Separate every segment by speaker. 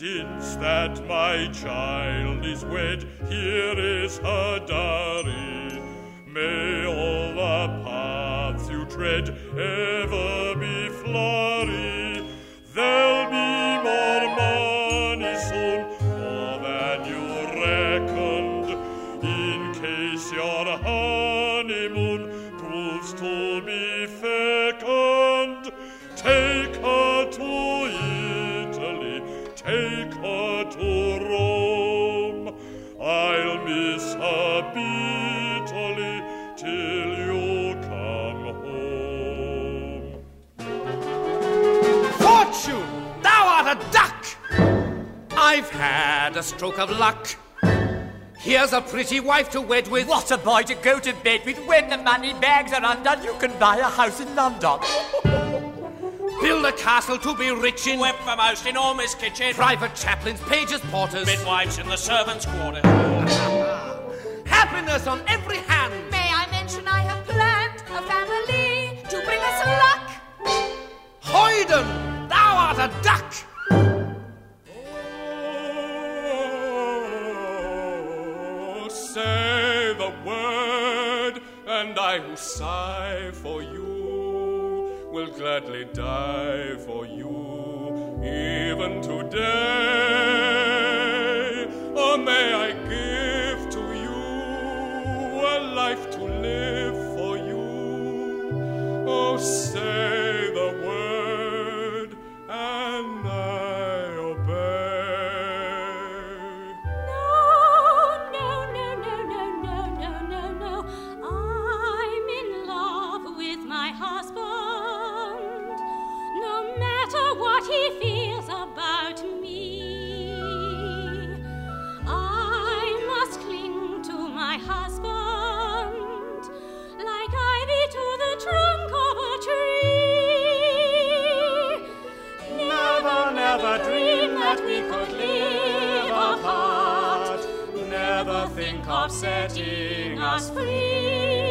Speaker 1: Since that my child is wed, here is her dowry. May all the paths you tread ever take her to Rome. I'll miss her bitterly till you come home.
Speaker 2: Fortune, thou art a duck! I've had a stroke of luck. Here's a pretty wife to wed with.
Speaker 3: What a boy to go to bed with when the money bags are undone. You can buy a house in London.
Speaker 2: Build a castle to be rich in.
Speaker 4: Whip the most enormous kitchen.
Speaker 2: Private chaplains, pages, porters.
Speaker 4: Midwives in the servants' quarters.
Speaker 2: Happiness on every hand.
Speaker 5: May I mention I have planned a family to bring us luck?
Speaker 2: Hoyden, thou art a duck!
Speaker 1: Oh, say the word, and I who sigh for you will gladly die for you, even today. Or may I give to you a life to live for you? Oh, say
Speaker 5: Never, dream that we could live apart. Never think of setting us free.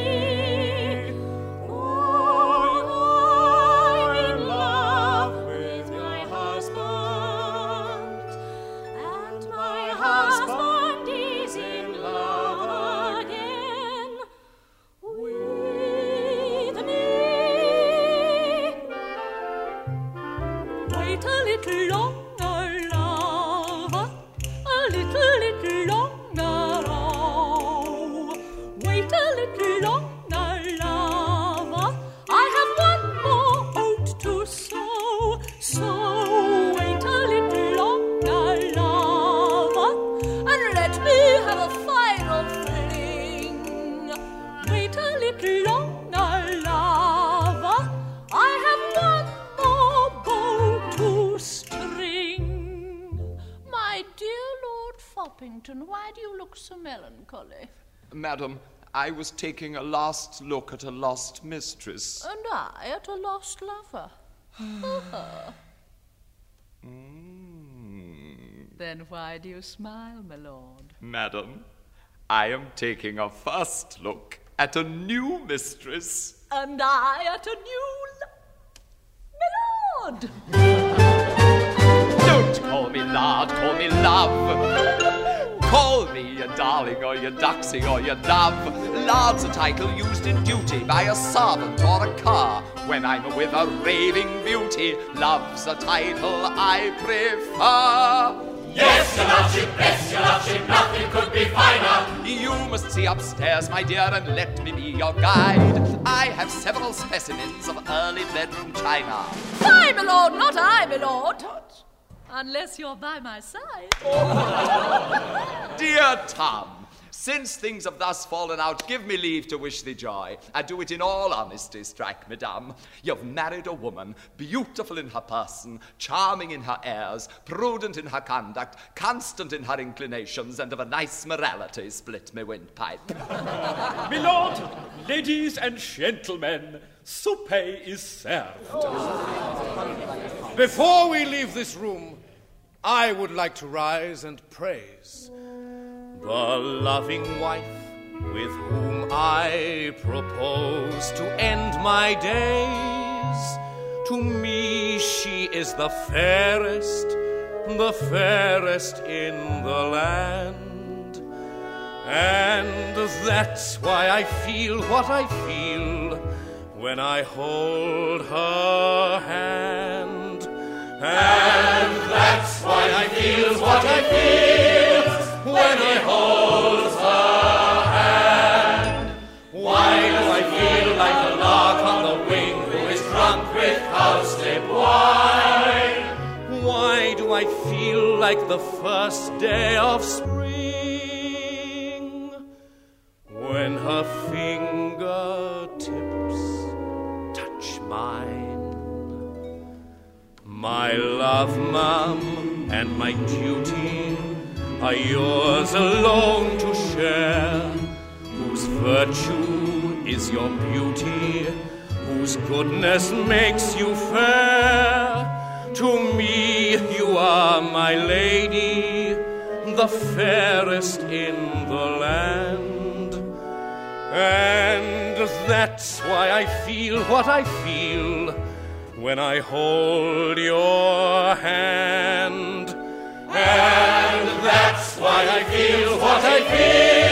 Speaker 6: Foppington, why do you look so melancholy?
Speaker 7: Madam, I was taking a last look at a lost mistress.
Speaker 6: And I at a lost lover. Hmm. Then why do you smile, my lord?
Speaker 7: Madam, I am taking a first look at a new mistress.
Speaker 6: And I at a new lo- my lord.
Speaker 7: Call your darling or your duxie or your dove. Lard's a title used in duty by a servant or a car. When I'm with a raving beauty, love's a title I prefer.
Speaker 8: Yes, your lordship, yes, your lordship, nothing could be finer.
Speaker 7: You must see upstairs, my dear, and let me be your guide. I have several specimens of early bedroom china.
Speaker 6: I, my lord, not I, my lord. Unless you're by my side.
Speaker 7: Dear Tom, since things have thus fallen out, give me leave to wish thee joy. I do it in all honesty, strike, madame. You've married a woman, beautiful in her person, charming in her airs, prudent in her conduct, constant in her inclinations, and of a nice morality, split me windpipe.
Speaker 9: Milord, ladies and gentlemen, soupe is served.
Speaker 2: Before we leave this room, I would like to rise and praise the loving wife with whom I propose to end my days. To me, she is the fairest, the fairest in the land. And that's why I feel what I feel when I hold her hand. And that's why I feel what I feel when I hold her hand. Why do I feel like a lark on the wing who is drunk with cowslip wine? Why do I feel like the first day of spring love, mum, and my duty are yours alone to share. Whose virtue is your beauty, whose goodness makes you fair. To me, you are my lady, the fairest in the land. And that's why I feel what I feel when I hold your hand. And that's why I feel what I feel